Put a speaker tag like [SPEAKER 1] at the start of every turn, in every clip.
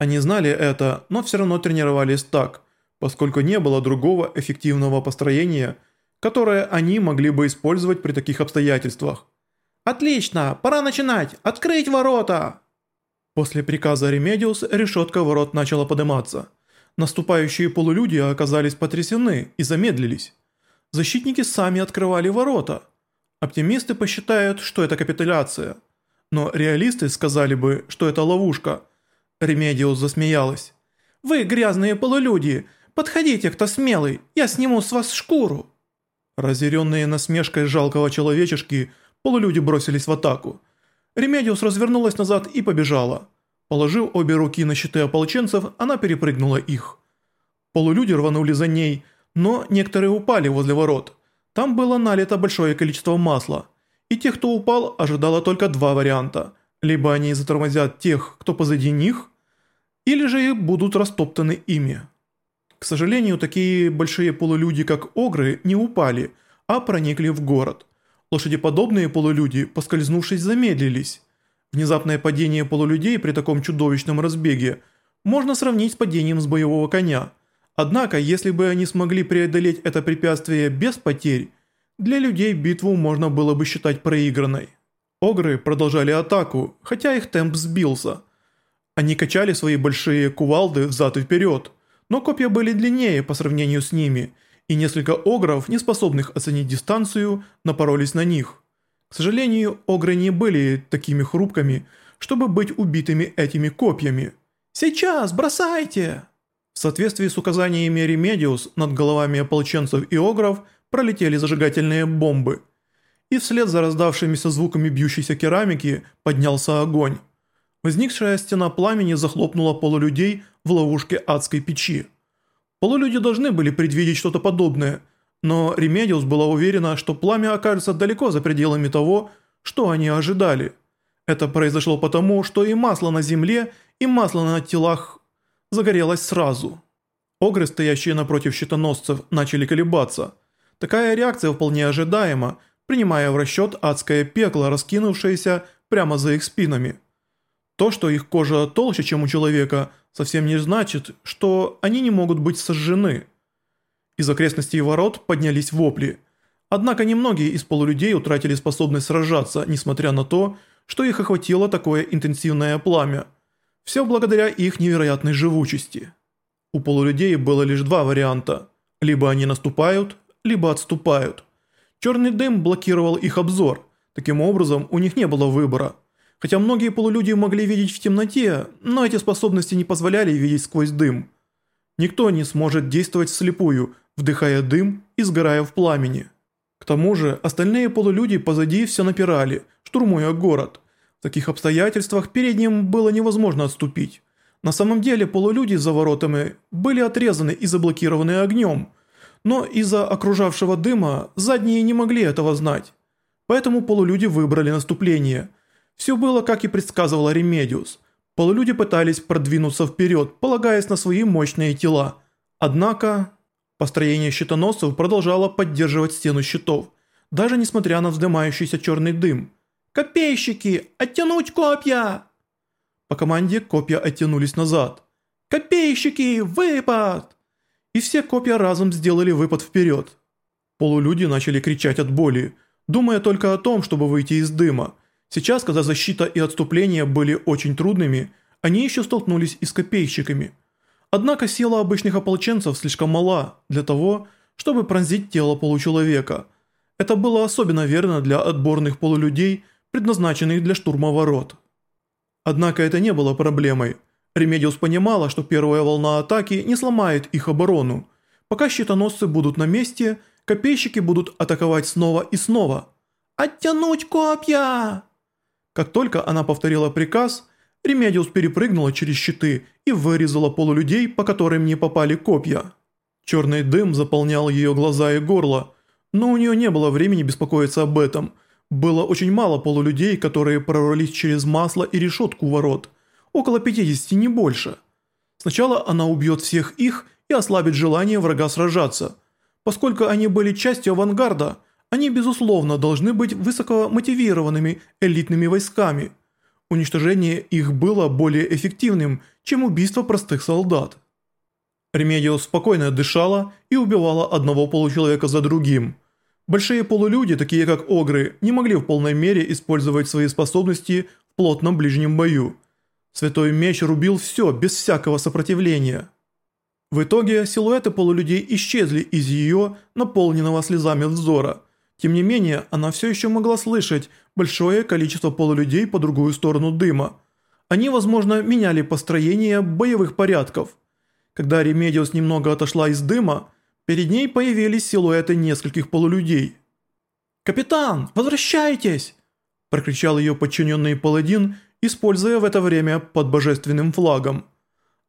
[SPEAKER 1] Они знали это, но все равно тренировались так, поскольку не было другого эффективного построения, которое они могли бы использовать при таких обстоятельствах. «Отлично! Пора начинать! Открыть ворота!» После приказа Ремедиус решетка ворот начала подниматься. Наступающие полулюди оказались потрясены и замедлились. Защитники сами открывали ворота. Оптимисты посчитают, что это капитуляция. Но реалисты сказали бы, что это ловушка. Ремедиус засмеялась. «Вы грязные полулюди! Подходите, кто смелый! Я сниму с вас шкуру!» Разъяренные насмешкой жалкого человечешки, полулюди бросились в атаку. Ремедиус развернулась назад и побежала. Положив обе руки на щиты ополченцев, она перепрыгнула их. Полулюди рванули за ней, но некоторые упали возле ворот. Там было налито большое количество масла, и тех, кто упал, ожидало только два варианта. Либо они затормозят тех, кто позади них, или же будут растоптаны ими. К сожалению, такие большие полулюди, как огры, не упали, а проникли в город. Лошадеподобные полулюди, поскользнувшись, замедлились. Внезапное падение полулюдей при таком чудовищном разбеге можно сравнить с падением с боевого коня. Однако, если бы они смогли преодолеть это препятствие без потерь, для людей битву можно было бы считать проигранной. Огры продолжали атаку, хотя их темп сбился. Они качали свои большие кувалды взад и вперед, но копья были длиннее по сравнению с ними – и несколько огров, не способных оценить дистанцию, напоролись на них. К сожалению, огры не были такими хрупкими, чтобы быть убитыми этими копьями. «Сейчас, бросайте!» В соответствии с указаниями Ремедиус над головами ополченцев и огров пролетели зажигательные бомбы. И вслед за раздавшимися звуками бьющейся керамики поднялся огонь. Возникшая стена пламени захлопнула полулюдей в ловушке адской печи. Полулюди должны были предвидеть что-то подобное, но Ремедиус была уверена, что пламя окажется далеко за пределами того, что они ожидали. Это произошло потому, что и масло на земле, и масло на телах загорелось сразу. Огры, стоящие напротив щитоносцев, начали колебаться. Такая реакция вполне ожидаема, принимая в расчет адское пекло, раскинувшееся прямо за их спинами. То, что их кожа толще, чем у человека, совсем не значит, что они не могут быть сожжены. Из окрестностей ворот поднялись вопли. Однако немногие из полулюдей утратили способность сражаться, несмотря на то, что их охватило такое интенсивное пламя. Все благодаря их невероятной живучести. У полулюдей было лишь два варианта. Либо они наступают, либо отступают. Черный дым блокировал их обзор. Таким образом, у них не было выбора – Хотя многие полулюди могли видеть в темноте, но эти способности не позволяли видеть сквозь дым. Никто не сможет действовать вслепую, вдыхая дым и сгорая в пламени. К тому же остальные полулюди позади все напирали, штурмуя город. В таких обстоятельствах передним было невозможно отступить. На самом деле полулюди за воротами были отрезаны и заблокированы огнем, но из-за окружавшего дыма задние не могли этого знать. Поэтому полулюди выбрали наступление – все было, как и предсказывала Ремедиус. Полулюди пытались продвинуться вперед, полагаясь на свои мощные тела. Однако, построение щитоносцев продолжало поддерживать стену щитов, даже несмотря на вздымающийся черный дым. «Копейщики! Оттянуть копья!» По команде копья оттянулись назад. «Копейщики! Выпад!» И все копья разом сделали выпад вперед. Полулюди начали кричать от боли, думая только о том, чтобы выйти из дыма. Сейчас, когда защита и отступление были очень трудными, они еще столкнулись и с копейщиками. Однако сила обычных ополченцев слишком мала для того, чтобы пронзить тело получеловека. Это было особенно верно для отборных полулюдей, предназначенных для штурма ворот. Однако это не было проблемой. Ремедиус понимала, что первая волна атаки не сломает их оборону. Пока щитоносцы будут на месте, копейщики будут атаковать снова и снова. «Оттянуть копья!» Как только она повторила приказ, Ремедиус перепрыгнула через щиты и вырезала полулюдей, по которым не попали копья. Черный дым заполнял ее глаза и горло, но у нее не было времени беспокоиться об этом. Было очень мало полулюдей, которые прорвались через масло и решетку ворот. Около 50, не больше. Сначала она убьет всех их и ослабит желание врага сражаться. Поскольку они были частью авангарда – они, безусловно, должны быть высокомотивированными элитными войсками. уничтожение их было более эффективным, чем убийство простых солдат. Ремедиус спокойно дышала и убивала одного получеловека за другим. Большие полулюди, такие как Огры, не могли в полной мере использовать свои способности в плотном ближнем бою. Святой меч рубил все, без всякого сопротивления. В итоге силуэты полулюдей исчезли из ее наполненного слезами взора. Тем не менее, она все еще могла слышать большое количество полулюдей по другую сторону дыма. Они, возможно, меняли построение боевых порядков. Когда Ремедиус немного отошла из дыма, перед ней появились силуэты нескольких полулюдей. «Капитан, возвращайтесь!» – прокричал ее подчиненный паладин, используя в это время под божественным флагом.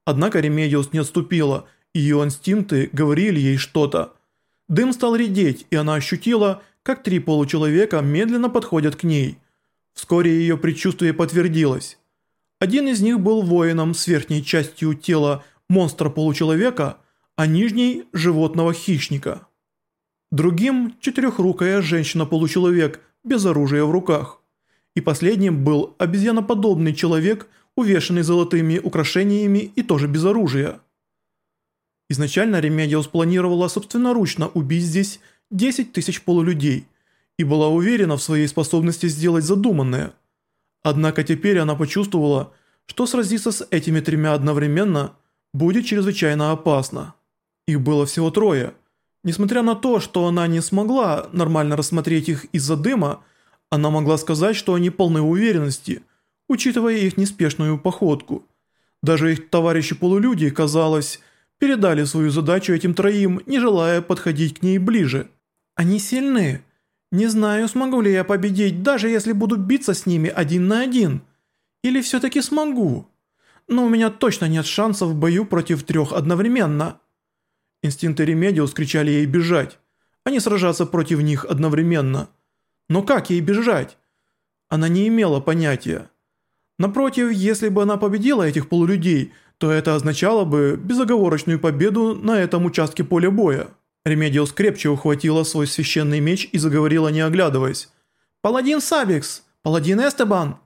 [SPEAKER 1] Однако Ремедиус не отступила, и ее инстинкты говорили ей что-то. Дым стал редеть, и она ощутила, как три получеловека медленно подходят к ней. Вскоре ее предчувствие подтвердилось. Один из них был воином с верхней частью тела монстра-получеловека, а нижней – животного хищника. Другим – четырехрукая женщина-получеловек без оружия в руках. И последним был обезьяноподобный человек – увешанный золотыми украшениями и тоже без оружия. Изначально Ремедиус планировала собственноручно убить здесь 10 тысяч полулюдей и была уверена в своей способности сделать задуманное. Однако теперь она почувствовала, что сразиться с этими тремя одновременно будет чрезвычайно опасно. Их было всего трое. Несмотря на то, что она не смогла нормально рассмотреть их из-за дыма, она могла сказать, что они полны уверенности – учитывая их неспешную походку. Даже их товарищи-полулюди, казалось, передали свою задачу этим троим, не желая подходить к ней ближе. Они сильны. Не знаю, смогу ли я победить, даже если буду биться с ними один на один. Или все-таки смогу. Но у меня точно нет шансов в бою против трех одновременно. Инстинкты Ремедиус кричали ей бежать, а не сражаться против них одновременно. Но как ей бежать? Она не имела понятия. Напротив, если бы она победила этих полулюдей, то это означало бы безоговорочную победу на этом участке поля боя. Ремедиус крепче ухватила свой священный меч и заговорила не оглядываясь. «Паладин Сабикс! Паладин Эстебан!»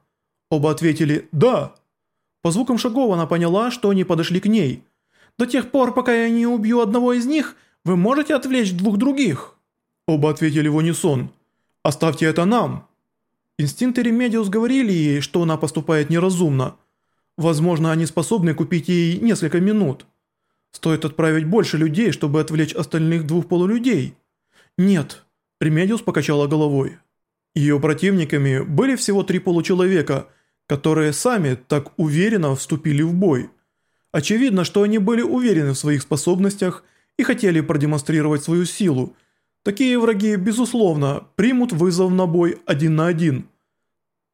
[SPEAKER 1] Оба ответили «Да». По звукам шагов она поняла, что они подошли к ней. «До тех пор, пока я не убью одного из них, вы можете отвлечь двух других?» Оба ответили в унисон. «Оставьте это нам!» Инстинкты Ремедиус говорили ей, что она поступает неразумно. Возможно, они способны купить ей несколько минут. Стоит отправить больше людей, чтобы отвлечь остальных двух полулюдей. Нет, Ремедиус покачала головой. Ее противниками были всего три получеловека, которые сами так уверенно вступили в бой. Очевидно, что они были уверены в своих способностях и хотели продемонстрировать свою силу, Такие враги, безусловно, примут вызов на бой один на один.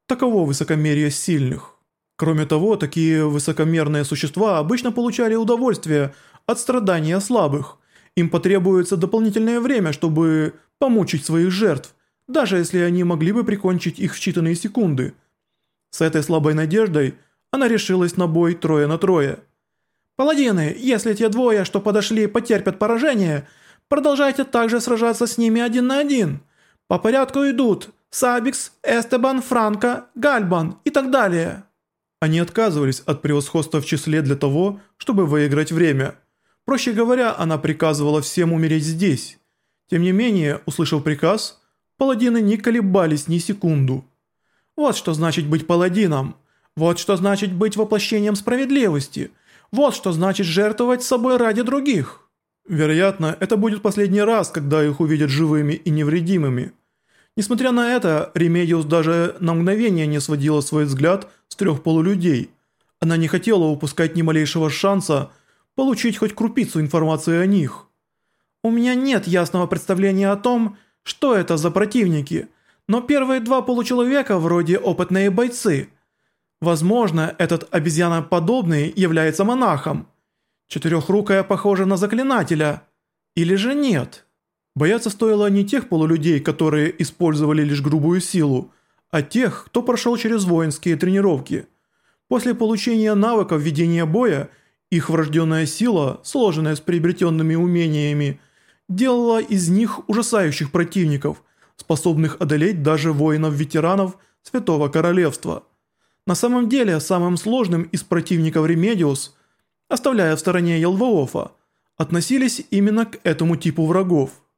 [SPEAKER 1] Таково высокомерие сильных. Кроме того, такие высокомерные существа обычно получали удовольствие от страдания слабых. Им потребуется дополнительное время, чтобы помучить своих жертв, даже если они могли бы прикончить их в считанные секунды. С этой слабой надеждой она решилась на бой трое на трое. «Паладины, если те двое, что подошли, потерпят поражение – Продолжайте также сражаться с ними один на один. По порядку идут Сабикс, Эстебан, Франко, Гальбан и так далее». Они отказывались от превосходства в числе для того, чтобы выиграть время. Проще говоря, она приказывала всем умереть здесь. Тем не менее, услышав приказ, паладины не колебались ни секунду. Вот что значит быть паладином. Вот что значит быть воплощением справедливости. Вот что значит жертвовать собой ради других. Вероятно, это будет последний раз, когда их увидят живыми и невредимыми. Несмотря на это, Ремедиус даже на мгновение не сводила свой взгляд с трех полулюдей. Она не хотела упускать ни малейшего шанса получить хоть крупицу информации о них. «У меня нет ясного представления о том, что это за противники, но первые два получеловека вроде опытные бойцы. Возможно, этот обезьяноподобный является монахом». Четырехрукая похожа на заклинателя. Или же нет? Бояться стоило не тех полулюдей, которые использовали лишь грубую силу, а тех, кто прошел через воинские тренировки. После получения навыков ведения боя, их врожденная сила, сложенная с приобретенными умениями, делала из них ужасающих противников, способных одолеть даже воинов-ветеранов Святого Королевства. На самом деле, самым сложным из противников Ремедиус, оставляя в стороне Елвоофа, относились именно к этому типу врагов –